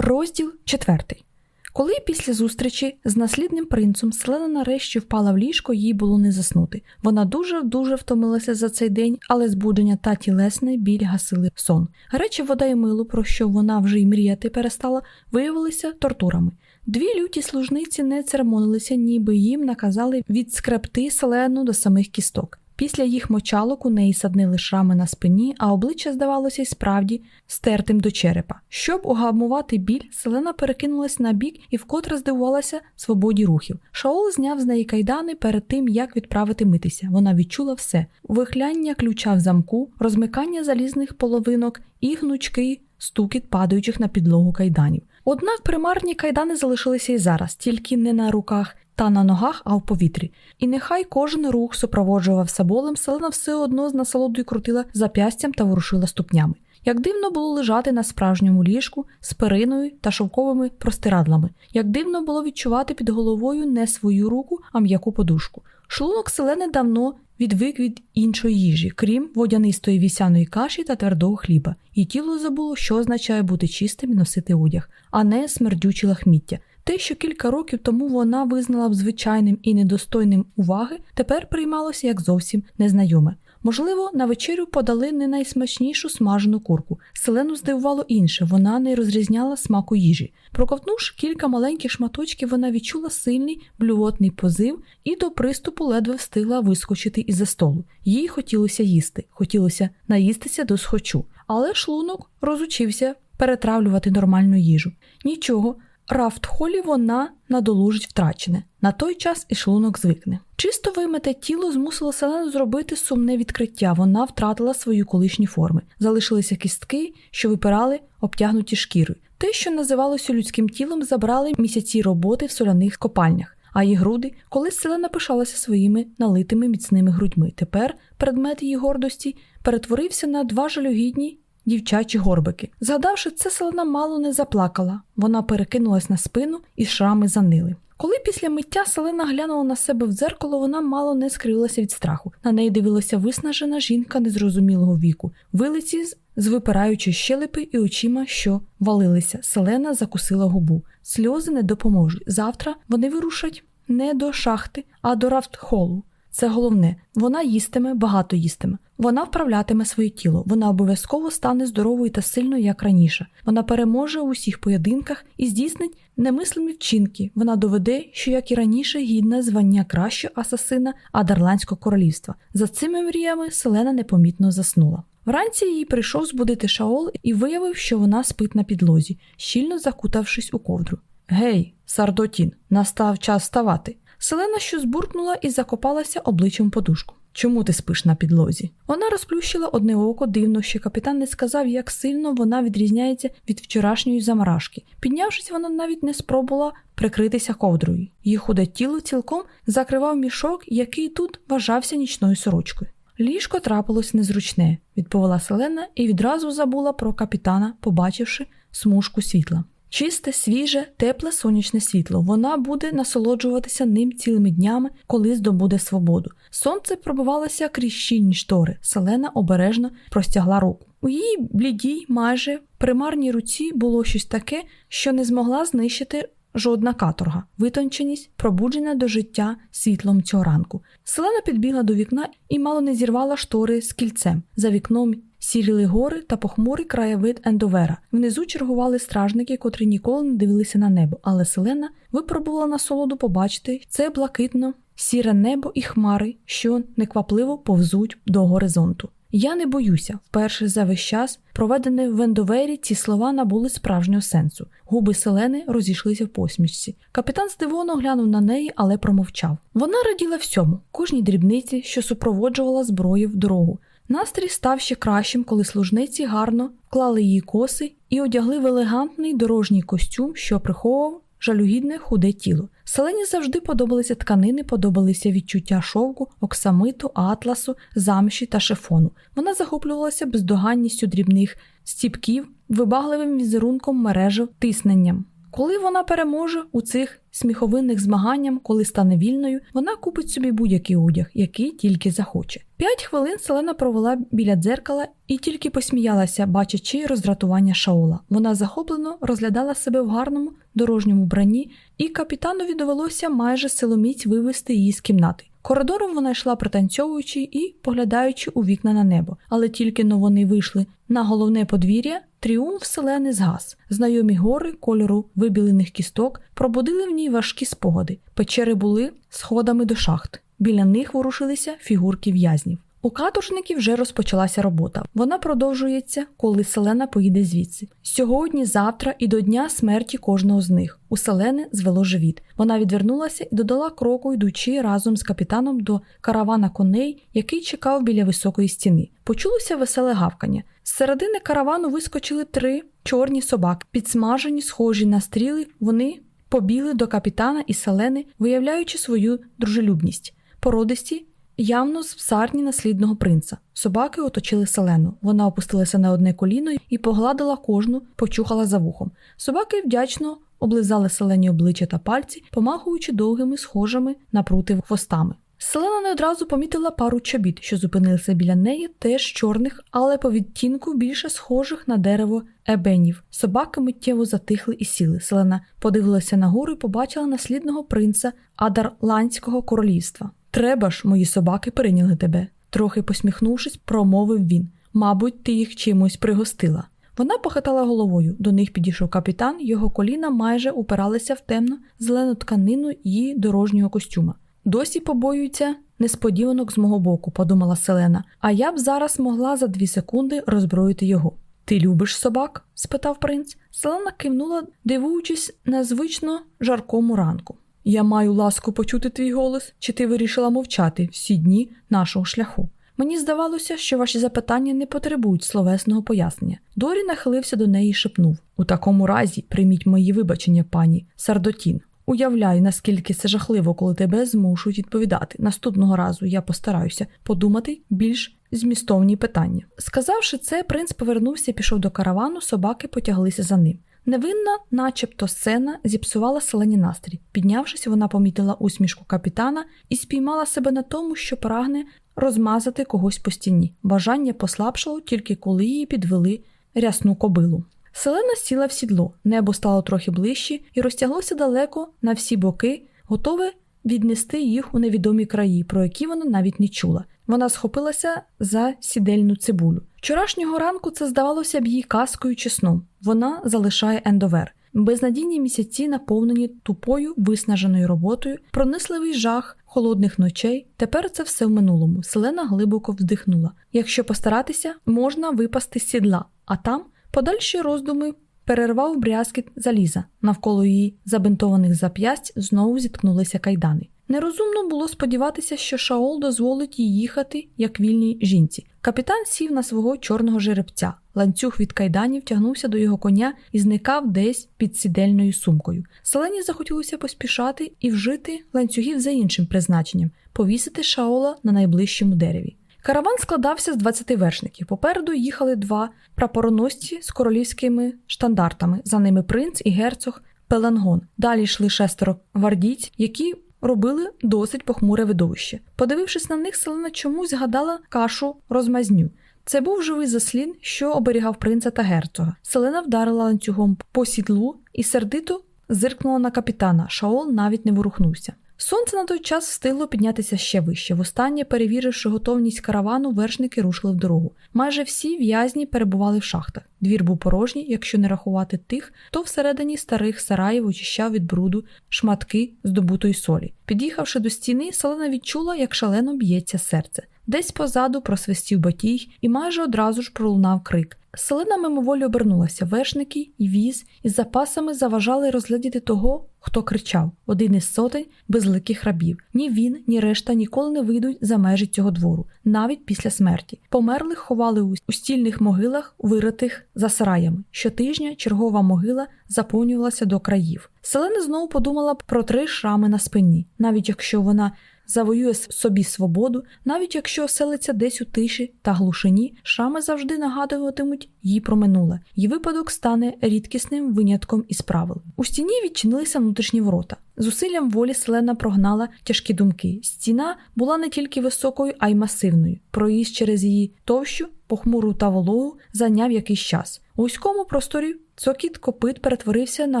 Розділ четвертий. Коли після зустрічі з наслідним принцем Селена нарешті впала в ліжко, їй було не заснути. Вона дуже дуже втомилася за цей день, але збудження та тілесний біль гасили сон. Гаряча вода і мило, про що вона вже й мріяти перестала, виявилися тортурами. Дві люті служниці не церемонилися, ніби їм наказали відскребти селену до самих кісток. Після їх мочалок у неї саднили шрами на спині, а обличчя здавалося й справді стертим до черепа. Щоб угамувати біль, селена перекинулась на бік і вкотре здивувалася свободі рухів. Шаол зняв з неї кайдани перед тим, як відправити митися. Вона відчула все: вихляння ключа в замку, розмикання залізних половинок і гнучкий стукіт падаючих на підлогу кайданів. Однак примарні кайдани залишилися і зараз, тільки не на руках та на ногах, а в повітрі. І нехай кожен рух супроводжувався болем, селена все одно з насолодою крутила запястям та ворушила ступнями. Як дивно було лежати на справжньому ліжку з периною та шовковими простирадлами, як дивно було відчувати під головою не свою руку, а м'яку подушку. Шлунок селени давно відвик від іншої їжі, крім водянистої вісяної каші та твердого хліба, і тіло забуло, що означає бути чистим і носити одяг, а не смердючі лахміття. Те, що кілька років тому вона визнала б звичайним і недостойним уваги, тепер приймалося як зовсім незнайоме. Можливо, на вечерю подали не найсмачнішу смажену курку. Селену здивувало інше, вона не розрізняла смаку їжі. Проковтнувши кілька маленьких шматочків, вона відчула сильний блювотний позив і до приступу ледве встигла вискочити із за столу. Їй хотілося їсти, хотілося наїстися до схочу, але шлунок розучився перетравлювати нормальну їжу. Нічого, Рафтхолі вона надолужить втрачене. На той час і шлунок звикне. Чисто вимите тіло змусило селену зробити сумне відкриття. Вона втратила свої колишні форми. Залишилися кістки, що випирали, обтягнуті шкірою. Те, що називалося людським тілом, забрали місяці роботи в соляних копальнях. А її груди, колись селена пишалася своїми налитими міцними грудьми. Тепер предмет її гордості перетворився на два жалюгідні дівчачі горбики. Згадавши це, селена мало не заплакала. Вона перекинулась на спину і шрами занили. Коли після миття Селена глянула на себе в дзеркало, вона мало не скривилася від страху. На неї дивилася виснажена жінка незрозумілого віку, вилиці з випираючи щелепи і очима, що валилися. Селена закусила губу. Сльози не допоможуть. Завтра вони вирушать не до шахти, а до рафтхолу. Це головне, вона їстиме, багато їстиме. Вона вправлятиме своє тіло, вона обов'язково стане здоровою та сильною, як раніше. Вона переможе у всіх поєдинках і здійснить немислимі вчинки. Вона доведе, що, як і раніше, гідна звання кращого асасина Адерландського королівства. За цими мріями Селена непомітно заснула. Вранці їй прийшов збудити Шаол і виявив, що вона спить на підлозі, щільно закутавшись у ковдру. Гей, Сардотін, настав час вставати. Селена що збуркнула і закопалася обличчям подушку. Чому ти спиш на підлозі? Вона розплющила одне око дивно, що капітан не сказав, як сильно вона відрізняється від вчорашньої замарашки. Піднявшись, вона навіть не спробувала прикритися ковдрою. Її худе тіло цілком закривав мішок, який тут вважався нічною сорочкою. Ліжко трапилось незручне, відповіла Селена і відразу забула про капітана, побачивши смужку світла. Чисте, свіже, тепле сонячне світло. Вона буде насолоджуватися ним цілими днями, коли здобуде свободу. Сонце пробивалося крізь щільні штори. Селена обережно простягла руку. У її блідій, майже примарній руці було щось таке, що не змогла знищити жодна каторга, витонченість, пробуджена до життя світлом цього ранку. Селена підбігла до вікна і мало не зірвала штори з кільцем. За вікном сіріли гори та похмурий краєвид Ендовера. Внизу чергували стражники, котрі ніколи не дивилися на небо, але Селена випробувала насолоду побачити це блакитно, сіре небо і хмари, що неквапливо повзуть до горизонту. Я не боюся. Вперше за весь час, проведений в Ендовері, ці слова набули справжнього сенсу. Губи селени розійшлися в посмішці. Капітан здивовано глянув на неї, але промовчав. Вона раділа всьому, кожній дрібниці, що супроводжувала зброю в дорогу. Настрій став ще кращим, коли служниці гарно вклали її коси і одягли в елегантний дорожній костюм, що приховував жалюгідне худе тіло. Селені завжди подобалися тканини, подобалися відчуття шовку, оксамиту, атласу, замші та шифону. Вона захоплювалася бездоганністю дрібних стіпків, вибагливим візерунком мережу, тисненням. Коли вона переможе у цих сміховинних змаганнях, коли стане вільною, вона купить собі будь-який одяг, який тільки захоче. П'ять хвилин Селена провела біля дзеркала і тільки посміялася, бачачи роздратування Шаола. Вона захоплено розглядала себе в гарному дорожньому бранні, і капітанові довелося майже силоміць вивести її з кімнати. Коридором вона йшла пританцьовуючи і поглядаючи у вікна на небо, але тільки но вони вийшли на головне подвір'я. Тріумф селени згас. Знайомі гори кольору вибілених кісток пробудили в ній важкі спогади. Печери були сходами до шахт. Біля них ворушилися фігурки в'язнів. У каторжників вже розпочалася робота. Вона продовжується, коли селена поїде звідси. Сьогодні, завтра і до дня смерті кожного з них. У селени звело живіт. Вона відвернулася і додала кроку, йдучи разом з капітаном до каравана коней, який чекав біля високої стіни. Почулося веселе гавкання. З середини каравану вискочили три чорні собаки, підсмажені, схожі на стріли. Вони побіли до капітана і селени, виявляючи свою дружелюбність. Породисті явно з псарні наслідного принца. Собаки оточили селену. Вона опустилася на одне коліно і погладила кожну, почухала за вухом. Собаки вдячно облизали селені обличчя та пальці, помахуючи довгими, схожими на прути хвостами. Селена не одразу помітила пару чобіт, що зупинилися біля неї, теж чорних, але по відтінку більше схожих на дерево ебенів. Собаки миттєво затихли і сіли. Селена подивилася нагору і побачила наслідного принца Адарландського королівства. Треба ж, мої собаки прийняли тебе, трохи посміхнувшись, промовив він. Мабуть, ти їх чимось пригостила. Вона похитала головою. До них підійшов капітан, його коліна майже упиралися в темну зелену тканину її дорожнього костюма. Досі побоюються несподіванок з мого боку, подумала Селена, а я б зараз могла за дві секунди роззброїти його. Ти любиш собак? спитав принц. Селена кивнула, дивуючись на звично жаркому ранку. Я маю ласку почути твій голос, чи ти вирішила мовчати всі дні нашого шляху? Мені здавалося, що ваші запитання не потребують словесного пояснення. Дорі нахилився до неї і шепнув: У такому разі прийміть мої вибачення, пані Сардотін. Уявляю, наскільки це жахливо, коли тебе змушують відповідати. Наступного разу я постараюся подумати більш змістовні питання. Сказавши це, принц повернувся, пішов до каравану, собаки потяглися за ним. Невинна, начебто, сцена зіпсувала селені настрій. Піднявшись, вона помітила усмішку капітана і спіймала себе на тому, що прагне розмазати когось по стіні. Бажання послабшало тільки коли її підвели рясну кобилу. Селена сіла в сідло, небо стало трохи ближче і розтяглося далеко на всі боки, готове віднести їх у невідомі краї, про які вона навіть не чула. Вона схопилася за сідельну цибулю. Вчорашнього ранку це здавалося б їй казкою чи сном. Вона залишає ендовер. Безнадійні місяці, наповнені тупою, виснаженою роботою, пронисливий жах холодних ночей. Тепер це все в минулому. Селена глибоко вздихнула. Якщо постаратися, можна випасти з сідла, а там подальші роздуми перервав брязкіт заліза. Навколо її забинтованих зап'ясть знову зіткнулися кайдани. Нерозумно було сподіватися, що Шаол дозволить їй їхати як вільній жінці. Капітан сів на свого чорного жеребця. Ланцюг від кайданів тягнувся до його коня і зникав десь під сідельною сумкою. Селені захотілося поспішати і вжити ланцюгів за іншим призначенням повісити Шаола на найближчому дереві. Караван складався з 20 вершників. Попереду їхали два прапороносці з королівськими штандартами. За ними принц і герцог Пеленгон. Далі йшли шестеро гвардійць, які робили досить похмуре видовище. Подивившись на них, селена чомусь згадала кашу розмазню. Це був живий заслін, що оберігав принца та герцога. Селена вдарила ланцюгом по сідлу і сердито зиркнула на капітана. Шаол навіть не ворухнувся. Сонце на той час встигло піднятися ще вище. Востаннє, перевіривши готовність каравану, вершники рушили в дорогу. Майже всі в'язні перебували в шахтах. Двір був порожній, якщо не рахувати тих, хто всередині старих сараїв очищав від бруду шматки здобутої солі. Під'їхавши до стіни, Селена відчула, як шалено б'ється серце. Десь позаду просвистів батій і майже одразу ж пролунав крик. Селена мимоволі обернулася. Вершники і віз із запасами заважали розглядіти того, хто кричав один із сотень безликих рабів. Ні він, ні решта ніколи не вийдуть за межі цього двору, навіть після смерті. Померлих ховали у стільних могилах, виритих за сараями. Щотижня чергова могила заповнювалася до країв. Селена знову подумала про три шрами на спині, навіть якщо вона завоює собі свободу, навіть якщо оселиться десь у тиші та глушині, шрами завжди нагадуватимуть їй про минуле. Її випадок стане рідкісним винятком із правил. У стіні відчинилися внутрішні ворота. Зусиллям волі Селена прогнала тяжкі думки. Стіна була не тільки високою, а й масивною. Проїзд через її товщу, похмуру та вологу зайняв якийсь час. У вузькому просторі цокіт копит перетворився на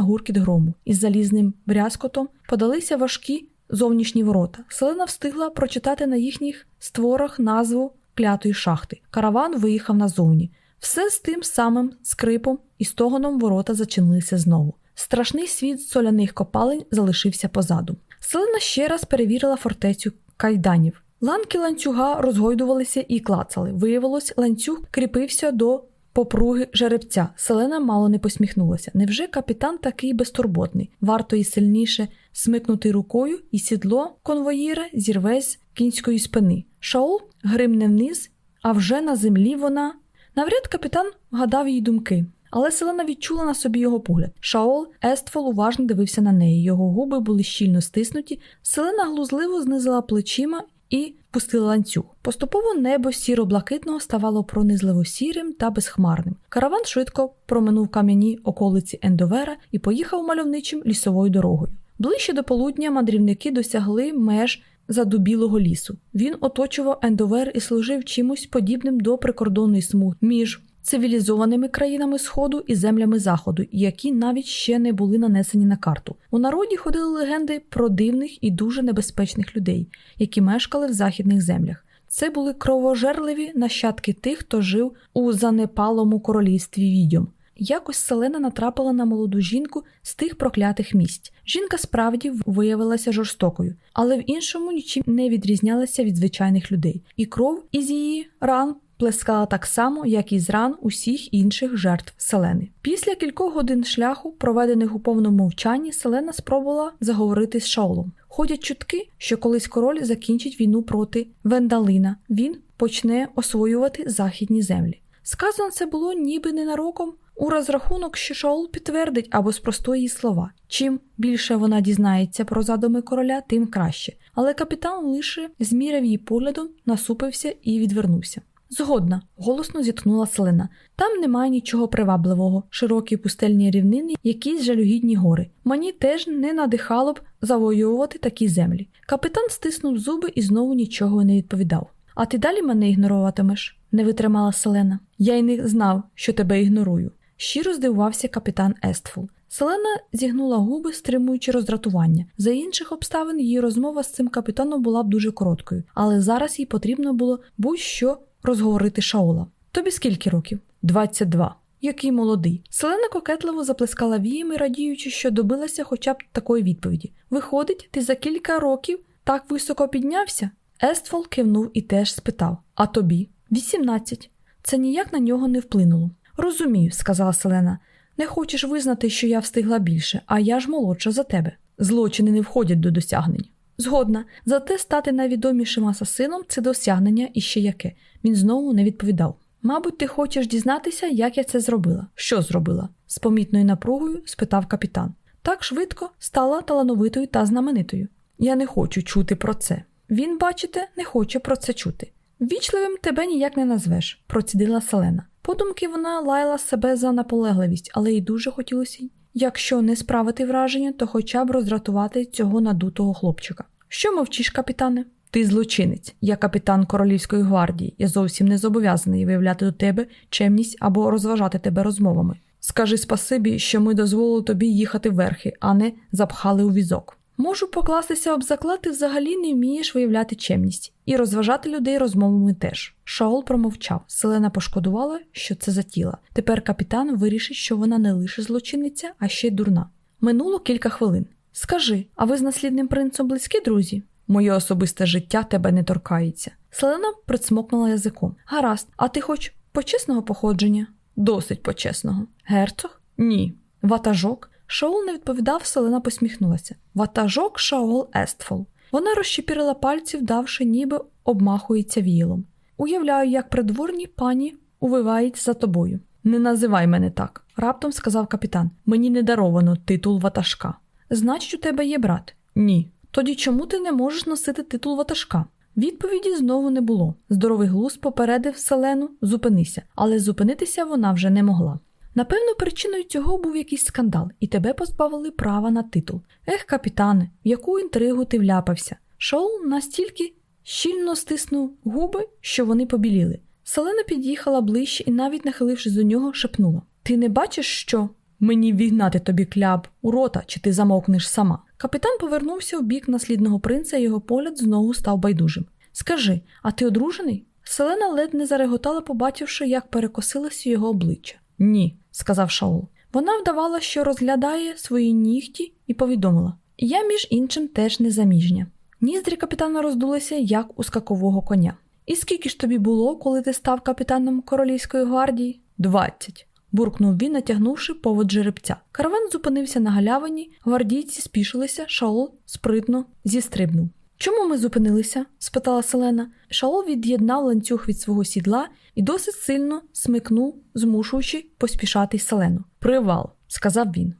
гуркіт грому. Із залізним брязкотом подалися важкі зовнішні ворота. Селена встигла прочитати на їхніх створах назву клятої шахти. Караван виїхав назовні. Все з тим самим скрипом і стогоном ворота зачинилися знову. Страшний світ соляних копалень залишився позаду. Селена ще раз перевірила фортецю кайданів. Ланки ланцюга розгойдувалися і клацали. Виявилось, ланцюг кріпився до попруги жеребця. Селена мало не посміхнулася. Невже капітан такий безтурботний? Варто і сильніше смикнути рукою, і сідло конвоїра зірве з кінської спини. Шаул гримне вниз, а вже на землі вона. Навряд капітан вгадав її думки. Але Селена відчула на собі його погляд. Шаол Естфол уважно дивився на неї. Його губи були щільно стиснуті. Селена глузливо знизила плечима і пустили ланцюг. Поступово небо сіро-блакитного ставало пронизливо сірим та безхмарним. Караван швидко проминув кам'яні околиці Ендовера і поїхав мальовничим лісовою дорогою. Ближче до полудня мандрівники досягли меж задубілого лісу. Він оточував Ендовер і служив чимось подібним до прикордонної смуги між цивілізованими країнами Сходу і землями Заходу, які навіть ще не були нанесені на карту. У народі ходили легенди про дивних і дуже небезпечних людей, які мешкали в західних землях. Це були кровожерливі нащадки тих, хто жив у занепалому королівстві відьом. Якось Селена натрапила на молоду жінку з тих проклятих місць. Жінка справді виявилася жорстокою, але в іншому нічим не відрізнялася від звичайних людей, і кров із її ран плескала так само, як і з ран усіх інших жертв Селени. Після кількох годин шляху, проведених у повному мовчанні, Селена спробувала заговорити з Шаолом. Ходять чутки, що колись король закінчить війну проти Вендалина, він почне освоювати західні землі. Сказано це було ніби ненароком, у розрахунок, що Шаол підтвердить або спростує її слова. Чим більше вона дізнається про задуми короля, тим краще. Але капітан лише зміряв її поглядом, насупився і відвернувся. Згодна, голосно зітхнула Селена. Там немає нічого привабливого, широкі пустельні рівнини, якісь жалюгідні гори. Мені теж не надихало б завоювати такі землі. Капітан стиснув зуби і знову нічого не відповідав. А ти далі мене ігноруватимеш? не витримала Селена. Я й не знав, що тебе ігнорую. Щиро здивувався капітан Естфул. Селена зігнула губи, стримуючи роздратування. За інших обставин її розмова з цим капітаном була б дуже короткою, але зараз їй потрібно було будь-що розговорити Шаола. Тобі скільки років? Двадцять два. Який молодий. Селена кокетливо заплескала віями, радіючи, що добилася хоча б такої відповіді. Виходить, ти за кілька років так високо піднявся? Ествол кивнув і теж спитав А тобі? Вісімнадцять. Це ніяк на нього не вплинуло. Розумію, сказала Селена. Не хочеш визнати, що я встигла більше, а я ж молодша за тебе. Злочини не входять до досягнень. Згодна, зате стати найвідомішим асасином це досягнення і ще яке. Він знову не відповідав. Мабуть, ти хочеш дізнатися, як я це зробила. Що зробила? з помітною напругою спитав капітан. Так швидко стала талановитою та знаменитою. Я не хочу чути про це. Він, бачите, не хоче про це чути. Вічливим тебе ніяк не назвеш, процідила Селена. Подумки вона лаяла себе за наполегливість, але їй дуже хотілося, якщо не справити враження, то хоча б роздратувати цього надутого хлопчика. Що мовчиш, капітане? Ти злочинець, я капітан Королівської гвардії, я зовсім не зобов'язаний виявляти до тебе чемність або розважати тебе розмовами. Скажи спасибі, що ми дозволили тобі їхати верхи, а не запхали у візок. Можу покластися об заклад, ти взагалі не вмієш виявляти чемність і розважати людей розмовами теж. Шаол промовчав. Селена пошкодувала, що це затіла. Тепер капітан вирішить, що вона не лише злочинниця, а ще й дурна. Минуло кілька хвилин. Скажи, а ви з наслідним принцем близькі друзі? Моє особисте життя тебе не торкається. Селена прицмокнула язиком. Гаразд, а ти хоч почесного походження? Досить почесного. Герцог? Ні. Ватажок? Шаол не відповідав, Селена посміхнулася. Ватажок Шаол Естфол. Вона розщепірила пальці, вдавши, ніби обмахується віялом. Уявляю, як придворні пані увивають за тобою. Не називай мене так, раптом сказав капітан. Мені не даровано титул ватажка. Значить, у тебе є брат? Ні. Тоді чому ти не можеш носити титул ватажка? Відповіді знову не було. Здоровий глузд попередив Селену зупинися, але зупинитися вона вже не могла. Напевно, причиною цього був якийсь скандал, і тебе позбавили права на титул. Ех, капітане, в яку інтригу ти вляпався? Шоу настільки щільно стиснув губи, що вони побіліли. Селена під'їхала ближче і, навіть нахилившись до нього, шепнула: Ти не бачиш, що? Мені вігнати тобі кляб у рота, чи ти замовкнеш сама. Капітан повернувся в бік наслідного принца, і його погляд знову став байдужим. Скажи, а ти одружений? Селена ледь не зареготала, побачивши, як перекосилося його обличчя. Ні, сказав Шаул. Вона вдавала, що розглядає свої нігті, і повідомила: Я, між іншим, теж незаміжня. Ніздрі капітана роздулися, як у скакового коня. І скільки ж тобі було, коли ти став капітаном королівської гвардії? Двадцять. буркнув він, натягнувши повод жеребця. Караван зупинився на галявині, гвардійці спішилися, Шаол спритно зістрибнув. Чому ми зупинилися? спитала Селена. Шало від'єднав ланцюг від свого сідла і досить сильно смикнув, змушуючи поспішати Селену. Привал, сказав він.